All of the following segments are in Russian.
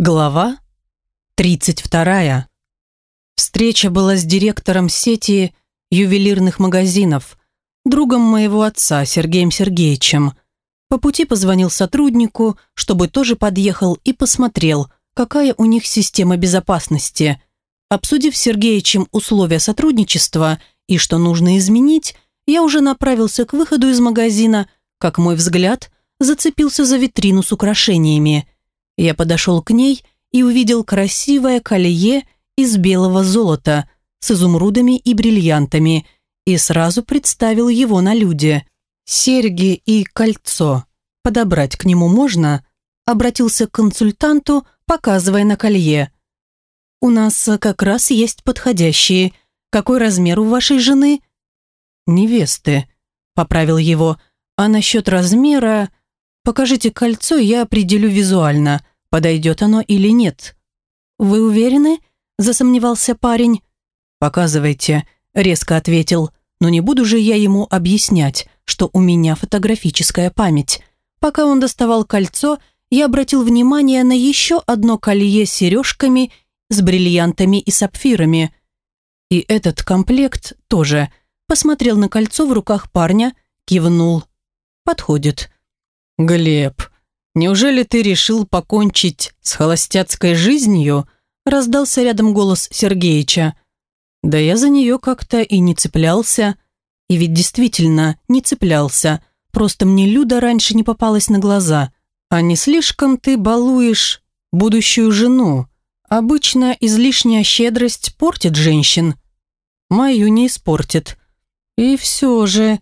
Глава 32. Встреча была с директором сети ювелирных магазинов, другом моего отца Сергеем Сергеевичем. По пути позвонил сотруднику, чтобы тоже подъехал и посмотрел, какая у них система безопасности. Обсудив с Сергеевичем условия сотрудничества и что нужно изменить, я уже направился к выходу из магазина, как мой взгляд зацепился за витрину с украшениями – я подошел к ней и увидел красивое колье из белого золота с изумрудами и бриллиантами и сразу представил его на люди. Серьги и кольцо. Подобрать к нему можно? Обратился к консультанту, показывая на колье. «У нас как раз есть подходящие. Какой размер у вашей жены?» «Невесты», — поправил его. «А насчет размера...» Покажите кольцо, я определю визуально, подойдет оно или нет. Вы уверены? Засомневался парень. Показывайте, резко ответил. Но не буду же я ему объяснять, что у меня фотографическая память. Пока он доставал кольцо, я обратил внимание на еще одно колье с сережками, с бриллиантами и сапфирами. И этот комплект тоже. Посмотрел на кольцо в руках парня, кивнул. Подходит. «Глеб, неужели ты решил покончить с холостяцкой жизнью?» раздался рядом голос Сергеича. «Да я за нее как-то и не цеплялся. И ведь действительно не цеплялся. Просто мне Люда раньше не попалась на глаза. А не слишком ты балуешь будущую жену. Обычно излишняя щедрость портит женщин. Мою не испортит. И все же...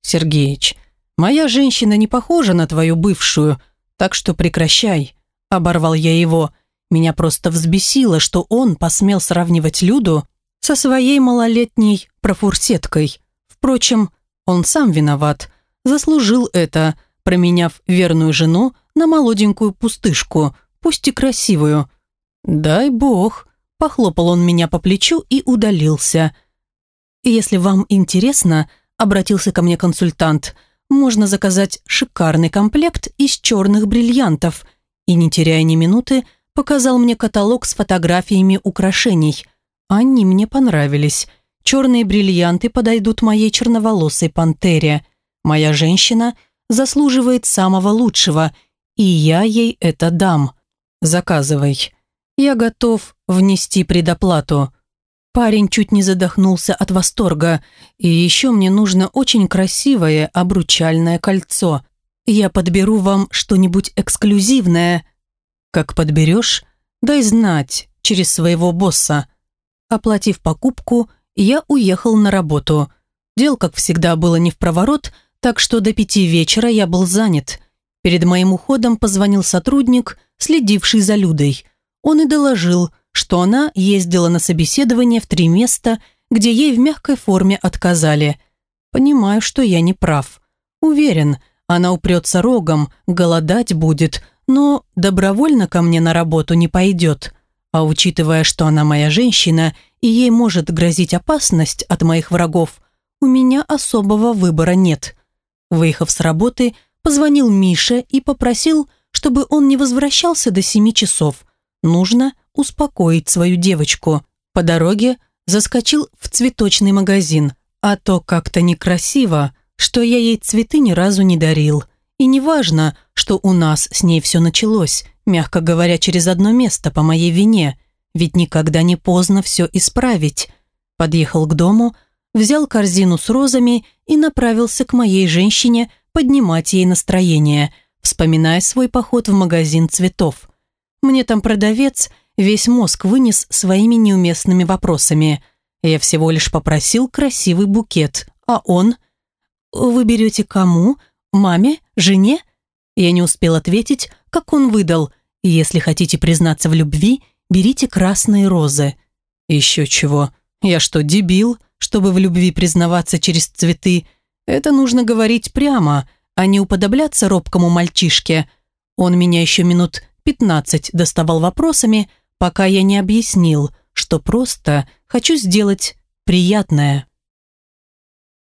Сергеич, «Моя женщина не похожа на твою бывшую, так что прекращай», – оборвал я его. Меня просто взбесило, что он посмел сравнивать Люду со своей малолетней профурсеткой. Впрочем, он сам виноват, заслужил это, променяв верную жену на молоденькую пустышку, пусть и красивую. «Дай бог», – похлопал он меня по плечу и удалился. «Если вам интересно», – обратился ко мне консультант – можно заказать шикарный комплект из черных бриллиантов и, не теряя ни минуты, показал мне каталог с фотографиями украшений. Они мне понравились. Черные бриллианты подойдут моей черноволосой пантере. Моя женщина заслуживает самого лучшего, и я ей это дам. Заказывай. Я готов внести предоплату. Парень чуть не задохнулся от восторга. И еще мне нужно очень красивое обручальное кольцо. Я подберу вам что-нибудь эксклюзивное. Как подберешь, дай знать через своего босса. Оплатив покупку, я уехал на работу. Дел, как всегда, было не в проворот, так что до пяти вечера я был занят. Перед моим уходом позвонил сотрудник, следивший за Людой. Он и доложил, что она ездила на собеседование в три места, где ей в мягкой форме отказали. Понимаю, что я не прав. Уверен, она упрется рогом, голодать будет, но добровольно ко мне на работу не пойдет. А учитывая, что она моя женщина, и ей может грозить опасность от моих врагов, у меня особого выбора нет. Выехав с работы, позвонил Мише и попросил, чтобы он не возвращался до семи часов. Нужно успокоить свою девочку. По дороге заскочил в цветочный магазин, а то как-то некрасиво, что я ей цветы ни разу не дарил. И не важно, что у нас с ней все началось, мягко говоря, через одно место по моей вине, ведь никогда не поздно все исправить. Подъехал к дому, взял корзину с розами и направился к моей женщине поднимать ей настроение, вспоминая свой поход в магазин цветов. Мне там продавец весь мозг вынес своими неуместными вопросами. Я всего лишь попросил красивый букет, а он... «Вы берете кому? Маме? Жене?» Я не успел ответить, как он выдал. «Если хотите признаться в любви, берите красные розы». «Еще чего? Я что, дебил, чтобы в любви признаваться через цветы? Это нужно говорить прямо, а не уподобляться робкому мальчишке». Он меня еще минут пятнадцать доставал вопросами, пока я не объяснил, что просто хочу сделать приятное.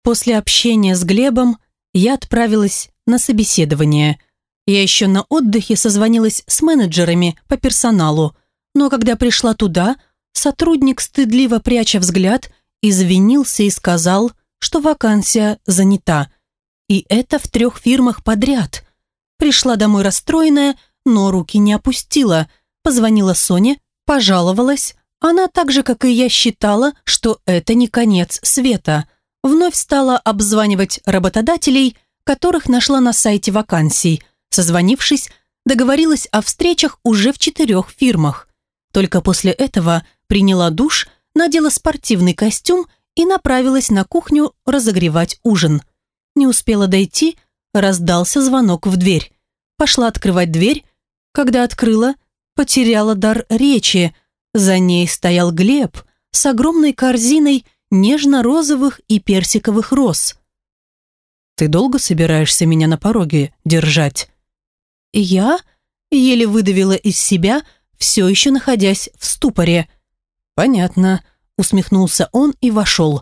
После общения с Глебом я отправилась на собеседование. Я еще на отдыхе созвонилась с менеджерами по персоналу, но когда пришла туда, сотрудник, стыдливо пряча взгляд, извинился и сказал, что вакансия занята. И это в трех фирмах подряд. Пришла домой расстроенная, но руки не опустила. Позвонила Соне, пожаловалась. Она так же, как и я, считала, что это не конец света. Вновь стала обзванивать работодателей, которых нашла на сайте вакансий. Созвонившись, договорилась о встречах уже в четырех фирмах. Только после этого приняла душ, надела спортивный костюм и направилась на кухню разогревать ужин. Не успела дойти, раздался звонок в дверь. Пошла открывать дверь, когда открыла, потеряла дар речи. За ней стоял Глеб с огромной корзиной нежно-розовых и персиковых роз. «Ты долго собираешься меня на пороге держать?» «Я?» – еле выдавила из себя, все еще находясь в ступоре. «Понятно», – усмехнулся он и вошел.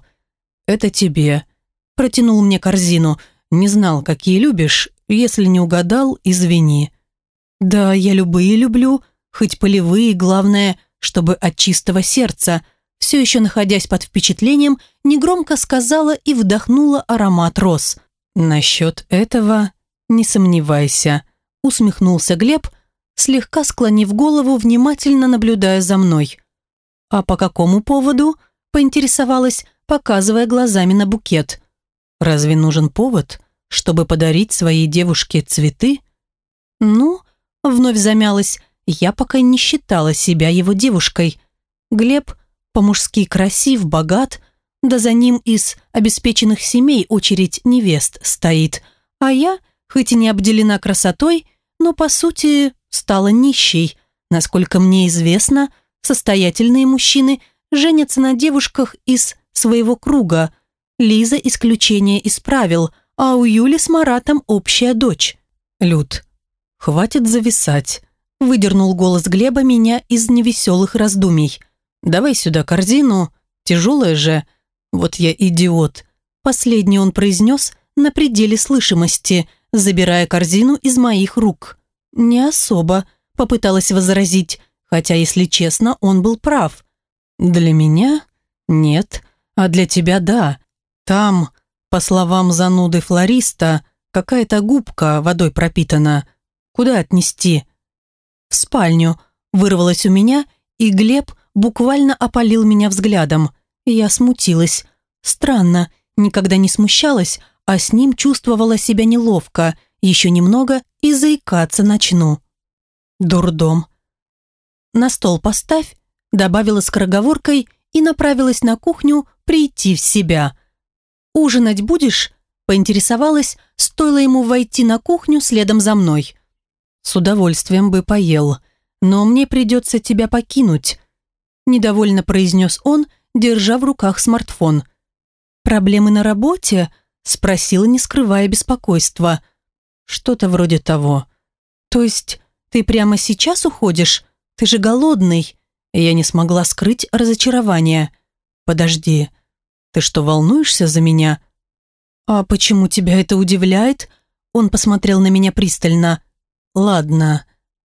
«Это тебе». Протянул мне корзину. «Не знал, какие любишь. Если не угадал, извини». «Да, я любые люблю, хоть полевые, главное, чтобы от чистого сердца». Все еще находясь под впечатлением, негромко сказала и вдохнула аромат роз. «Насчет этого не сомневайся», усмехнулся Глеб, слегка склонив голову, внимательно наблюдая за мной. «А по какому поводу?» – поинтересовалась, показывая глазами на букет. «Разве нужен повод, чтобы подарить своей девушке цветы?» «Ну», – вновь замялась, я пока не считала себя его девушкой. Глеб по-мужски красив, богат, да за ним из обеспеченных семей очередь невест стоит, а я, хоть и не обделена красотой, но, по сути, стала нищей. Насколько мне известно, состоятельные мужчины женятся на девушках из своего круга. Лиза исключение из правил, а у Юли с Маратом общая дочь. Люд, хватит зависать. Выдернул голос Глеба меня из невеселых раздумий. «Давай сюда корзину, тяжелая же». Вот я идиот. Последний он произнес на пределе слышимости – забирая корзину из моих рук. «Не особо», — попыталась возразить, хотя, если честно, он был прав. «Для меня? Нет, а для тебя да. Там, по словам зануды флориста, какая-то губка водой пропитана. Куда отнести?» «В спальню», — вырвалось у меня, и Глеб буквально опалил меня взглядом. Я смутилась. Странно, никогда не смущалась, а с ним чувствовала себя неловко, еще немного и заикаться начну. Дурдом. «На стол поставь», добавила скороговоркой и направилась на кухню прийти в себя. «Ужинать будешь?» поинтересовалась, стоило ему войти на кухню следом за мной. «С удовольствием бы поел, но мне придется тебя покинуть», недовольно произнес он, держа в руках смартфон. «Проблемы на работе?» Спросила, не скрывая беспокойства. Что-то вроде того. То есть ты прямо сейчас уходишь? Ты же голодный. Я не смогла скрыть разочарование. Подожди. Ты что, волнуешься за меня? А почему тебя это удивляет? Он посмотрел на меня пристально. Ладно.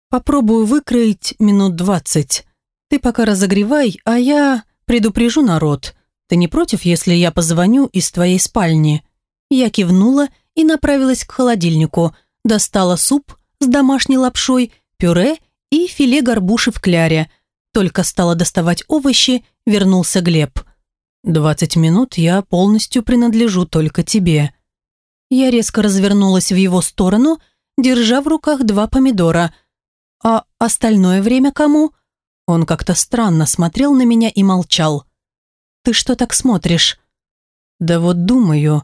Попробую выкроить минут двадцать. Ты пока разогревай, а я предупрежу народ. Ты не против, если я позвоню из твоей спальни?» Я кивнула и направилась к холодильнику, достала суп с домашней лапшой, пюре и филе горбуши в кляре. Только стала доставать овощи, вернулся Глеб. «Двадцать минут я полностью принадлежу только тебе». Я резко развернулась в его сторону, держа в руках два помидора. «А остальное время кому?» Он как-то странно смотрел на меня и молчал. «Ты что так смотришь?» «Да вот думаю»,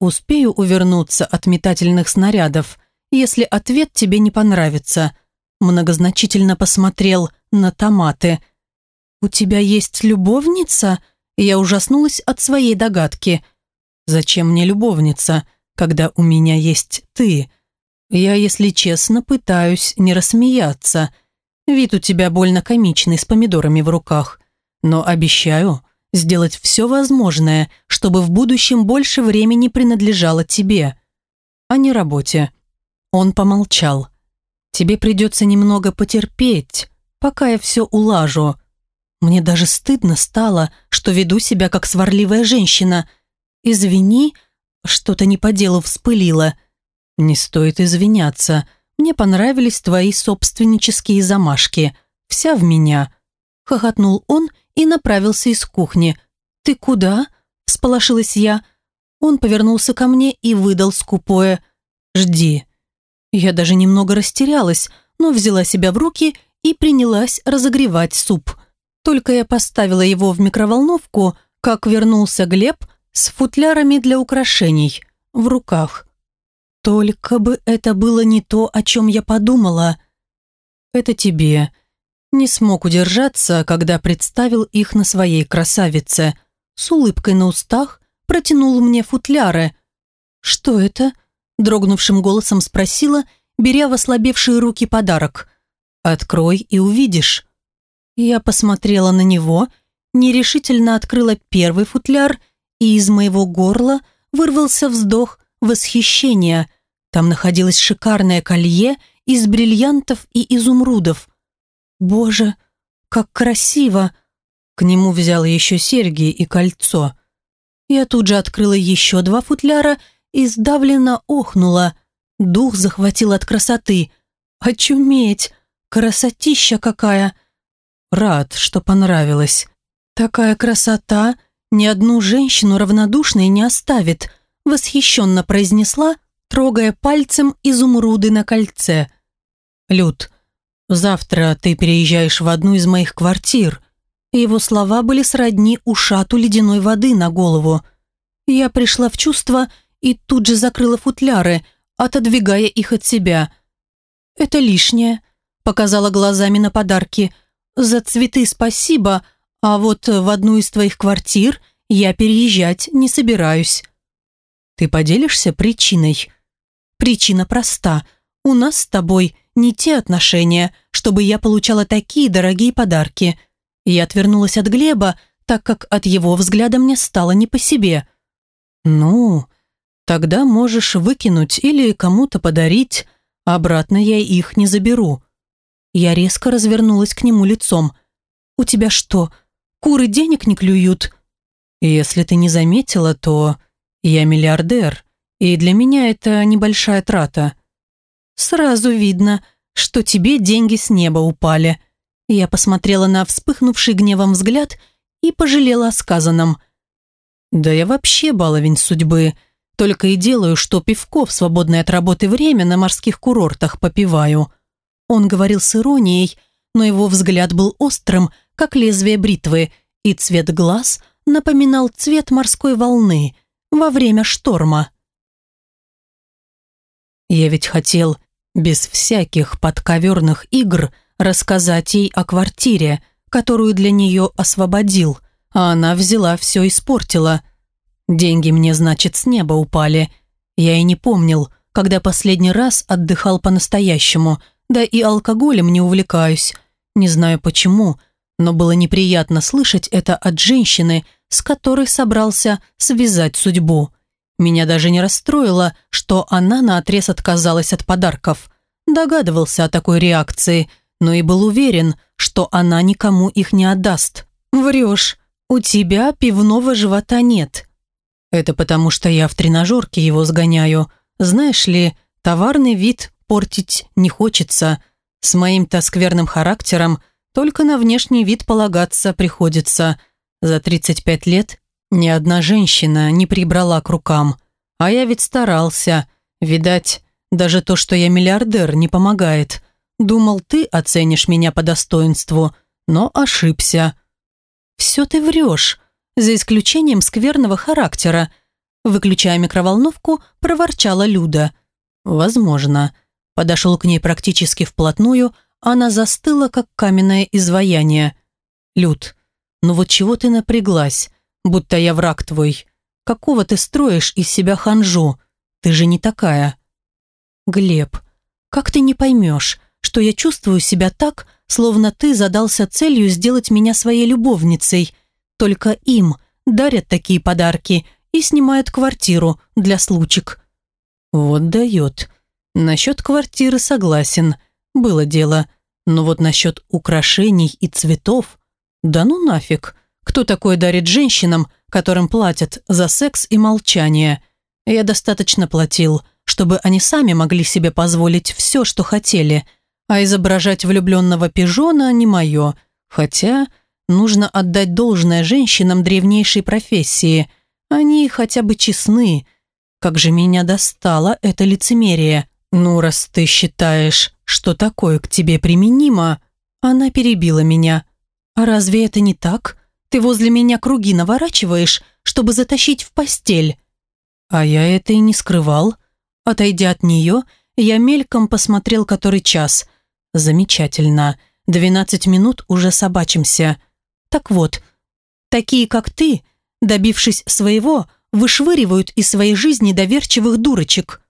Успею увернуться от метательных снарядов, если ответ тебе не понравится. Многозначительно посмотрел на томаты. «У тебя есть любовница?» Я ужаснулась от своей догадки. «Зачем мне любовница, когда у меня есть ты?» Я, если честно, пытаюсь не рассмеяться. Вид у тебя больно комичный с помидорами в руках. Но обещаю, сделать все возможное, чтобы в будущем больше времени принадлежало тебе, а не работе. Он помолчал. «Тебе придется немного потерпеть, пока я все улажу. Мне даже стыдно стало, что веду себя как сварливая женщина. Извини, что-то не по делу вспылило. Не стоит извиняться. Мне понравились твои собственнические замашки. Вся в меня». Хохотнул он и направился из кухни. «Ты куда?» – всполошилась я. Он повернулся ко мне и выдал скупое «Жди». Я даже немного растерялась, но взяла себя в руки и принялась разогревать суп. Только я поставила его в микроволновку, как вернулся Глеб с футлярами для украшений в руках. Только бы это было не то, о чем я подумала. Это тебе. Не смог удержаться, когда представил их на своей красавице. С улыбкой на устах протянул мне футляры. «Что это?» – дрогнувшим голосом спросила, беря в ослабевшие руки подарок. «Открой и увидишь». Я посмотрела на него, нерешительно открыла первый футляр, и из моего горла вырвался вздох восхищения. Там находилось шикарное колье из бриллиантов и изумрудов. «Боже, как красиво!» К нему взяла еще серьги и кольцо. Я тут же открыла еще два футляра и сдавленно охнула. Дух захватил от красоты. «Очуметь! Красотища какая!» Рад, что понравилось. Такая красота ни одну женщину равнодушной не оставит, восхищенно произнесла, трогая пальцем изумруды на кольце. «Люд, завтра ты переезжаешь в одну из моих квартир». Его слова были сродни ушату ледяной воды на голову. Я пришла в чувство и тут же закрыла футляры, отодвигая их от себя. «Это лишнее», — показала глазами на подарки — за цветы спасибо, а вот в одну из твоих квартир я переезжать не собираюсь. Ты поделишься причиной? Причина проста. У нас с тобой не те отношения, чтобы я получала такие дорогие подарки. Я отвернулась от Глеба, так как от его взгляда мне стало не по себе. Ну, тогда можешь выкинуть или кому-то подарить, обратно я их не заберу. Я резко развернулась к нему лицом. «У тебя что, куры денег не клюют?» «Если ты не заметила, то я миллиардер, и для меня это небольшая трата». «Сразу видно, что тебе деньги с неба упали». Я посмотрела на вспыхнувший гневом взгляд и пожалела о сказанном. «Да я вообще баловень судьбы, только и делаю, что пивко в свободное от работы время на морских курортах попиваю». Он говорил с иронией, но его взгляд был острым, как лезвие бритвы, и цвет глаз напоминал цвет морской волны во время шторма. Я ведь хотел без всяких подковерных игр рассказать ей о квартире, которую для нее освободил, а она взяла все испортила. Деньги мне, значит, с неба упали. Я и не помнил, когда последний раз отдыхал по-настоящему – да и алкоголем не увлекаюсь. Не знаю почему, но было неприятно слышать это от женщины, с которой собрался связать судьбу. Меня даже не расстроило, что она наотрез отказалась от подарков. Догадывался о такой реакции, но и был уверен, что она никому их не отдаст. «Врешь, у тебя пивного живота нет». «Это потому, что я в тренажерке его сгоняю. Знаешь ли, товарный вид портить не хочется. С моим-то скверным характером только на внешний вид полагаться приходится. За 35 лет ни одна женщина не прибрала к рукам. А я ведь старался. Видать, даже то, что я миллиардер, не помогает. Думал, ты оценишь меня по достоинству, но ошибся. Все ты врешь, за исключением скверного характера. Выключая микроволновку, проворчала Люда. Возможно подошел к ней практически вплотную, она застыла, как каменное изваяние. «Люд, ну вот чего ты напряглась, будто я враг твой? Какого ты строишь из себя ханжу? Ты же не такая». «Глеб, как ты не поймешь, что я чувствую себя так, словно ты задался целью сделать меня своей любовницей. Только им дарят такие подарки и снимают квартиру для случек». «Вот дает. Насчет квартиры согласен, было дело. Но вот насчет украшений и цветов... Да ну нафиг. Кто такой дарит женщинам, которым платят за секс и молчание? Я достаточно платил, чтобы они сами могли себе позволить все, что хотели. А изображать влюбленного пижона не мое. Хотя нужно отдать должное женщинам древнейшей профессии. Они хотя бы честны. Как же меня достало это лицемерие. Ну, раз ты считаешь, что такое к тебе применимо, она перебила меня. А разве это не так? Ты возле меня круги наворачиваешь, чтобы затащить в постель. А я это и не скрывал. Отойдя от нее, я мельком посмотрел который час. Замечательно. Двенадцать минут уже собачимся. Так вот, такие как ты, добившись своего, вышвыривают из своей жизни доверчивых дурочек.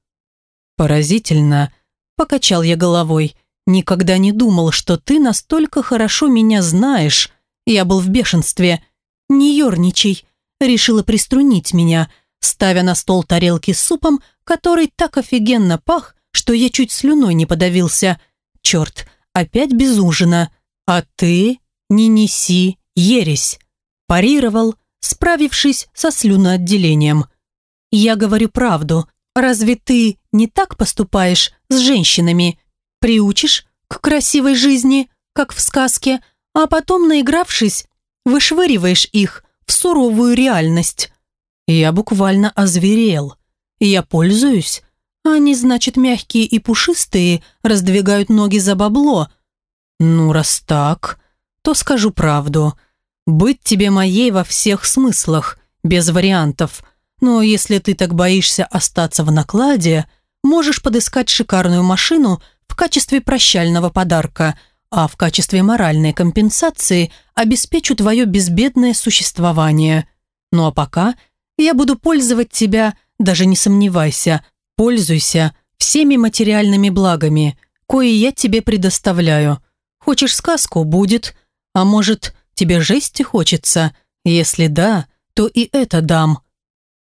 Поразительно. Покачал я головой. Никогда не думал, что ты настолько хорошо меня знаешь. Я был в бешенстве. Не ерничай. Решила приструнить меня, ставя на стол тарелки с супом, который так офигенно пах, что я чуть слюной не подавился. Черт, опять без ужина. А ты не неси ересь. Парировал, справившись со слюноотделением. Я говорю правду. Разве ты не так поступаешь с женщинами? Приучишь к красивой жизни, как в сказке, а потом, наигравшись, вышвыриваешь их в суровую реальность. Я буквально озверел. Я пользуюсь. Они, значит, мягкие и пушистые, раздвигают ноги за бабло. Ну, раз так, то скажу правду. Быть тебе моей во всех смыслах, без вариантов. Но если ты так боишься остаться в накладе, можешь подыскать шикарную машину в качестве прощального подарка, а в качестве моральной компенсации обеспечу твое безбедное существование. Ну а пока я буду пользовать тебя даже не сомневайся, пользуйся всеми материальными благами, кои я тебе предоставляю. Хочешь сказку – будет, а может, тебе жести хочется? Если да, то и это дам».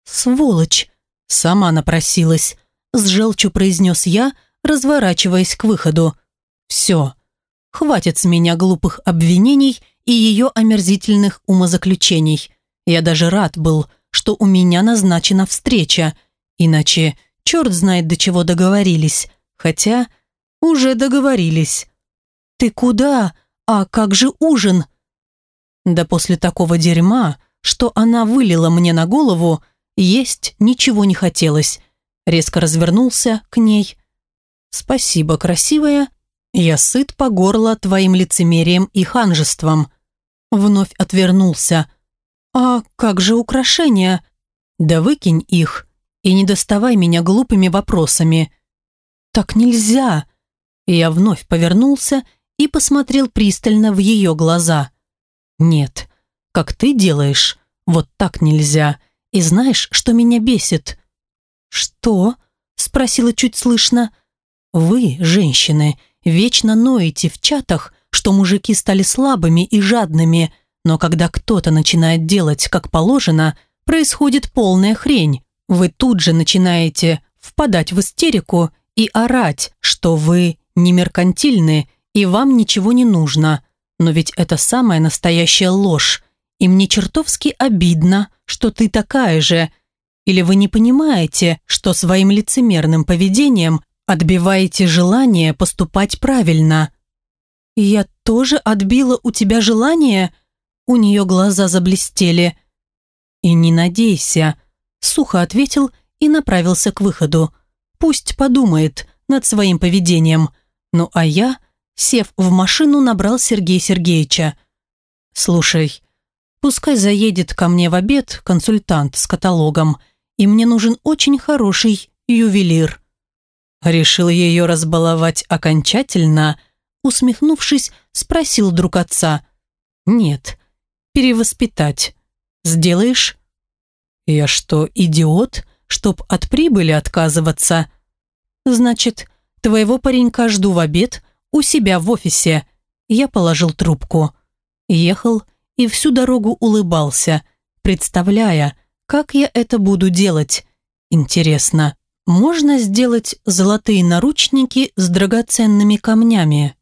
«Сволочь!» – сама напросилась, с желчью произнес я, разворачиваясь к выходу. «Все, хватит с меня глупых обвинений и ее омерзительных умозаключений. Я даже рад был, что у меня назначена встреча. Иначе черт знает до чего договорились. Хотя уже договорились. «Ты куда? А как же ужин?» Да после такого дерьма, что она вылила мне на голову, есть ничего не хотелось. Резко развернулся к ней. «Спасибо, красивая. Я сыт по горло твоим лицемерием и ханжеством». Вновь отвернулся. «А как же украшения?» «Да выкинь их и не доставай меня глупыми вопросами». «Так нельзя!» Я вновь повернулся и посмотрел пристально в ее глаза. «Нет, как ты делаешь, вот так нельзя. И знаешь, что меня бесит?» «Что?» – спросила чуть слышно. «Вы, женщины, вечно ноете в чатах, что мужики стали слабыми и жадными, но когда кто-то начинает делать как положено, происходит полная хрень. Вы тут же начинаете впадать в истерику и орать, что вы не меркантильны и вам ничего не нужно. Но ведь это самая настоящая ложь. И мне чертовски обидно, что ты такая же. Или вы не понимаете, что своим лицемерным поведением отбиваете желание поступать правильно? Я тоже отбила у тебя желание – у нее глаза заблестели. «И не надейся», — сухо ответил и направился к выходу. «Пусть подумает над своим поведением». Ну а я, сев в машину, набрал Сергея Сергеевича. «Слушай, пускай заедет ко мне в обед консультант с каталогом, и мне нужен очень хороший ювелир». Решил ее разбаловать окончательно, усмехнувшись, спросил друг отца. «Нет, перевоспитать. Сделаешь? Я что, идиот, чтоб от прибыли отказываться? Значит, твоего паренька жду в обед у себя в офисе. Я положил трубку. Ехал и всю дорогу улыбался, представляя, как я это буду делать. Интересно, можно сделать золотые наручники с драгоценными камнями?